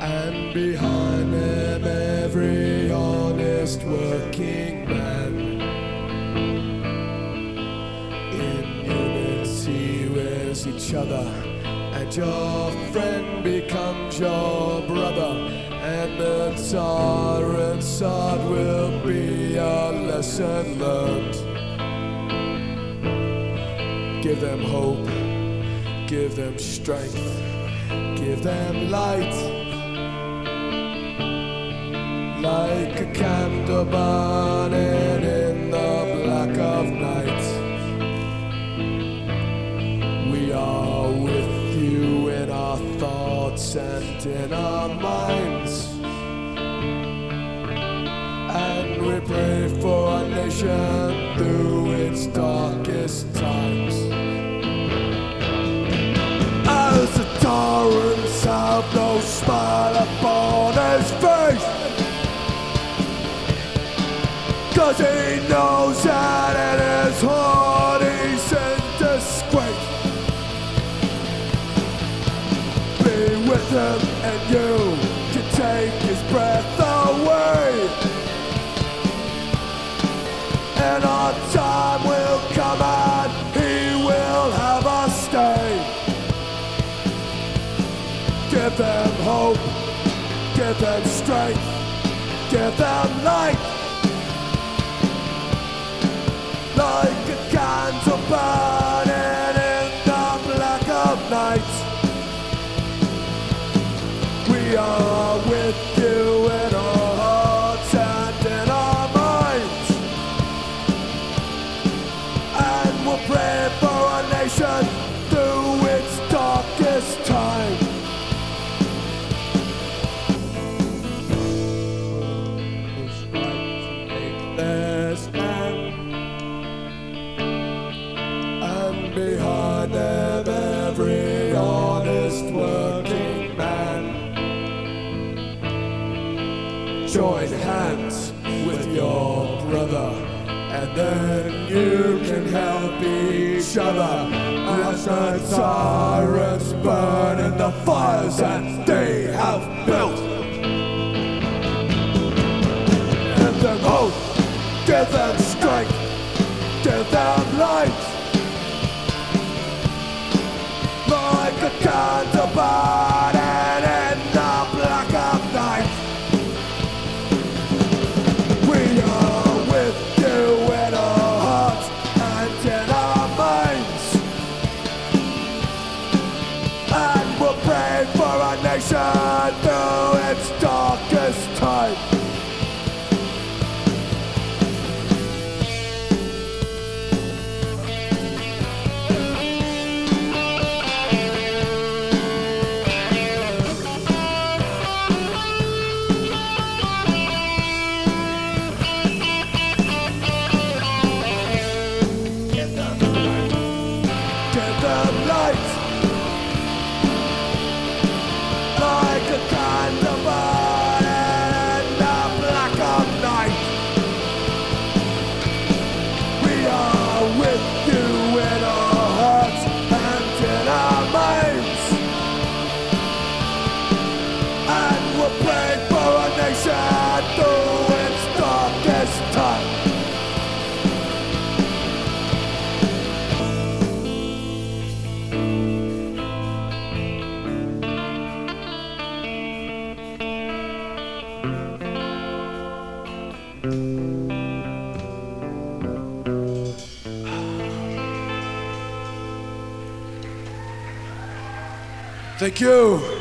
and behind them every honest working man. Each other, and your friend becomes your brother, and the tyrant's sword will be a lesson learned. Give them hope, give them strength, give them light. Like a candle burning and in our minds. And we pray for our nation through its darkest times. As the torrents have no smile upon his face. Cause he knows that in his heart give them strength, give them light. Like a candle burning in the black of night. Behind them every honest working man. Join hands with your brother, and then you can help each other as the tyrants burn in the fires that they have built. Give them hope, give them strength, Thank you.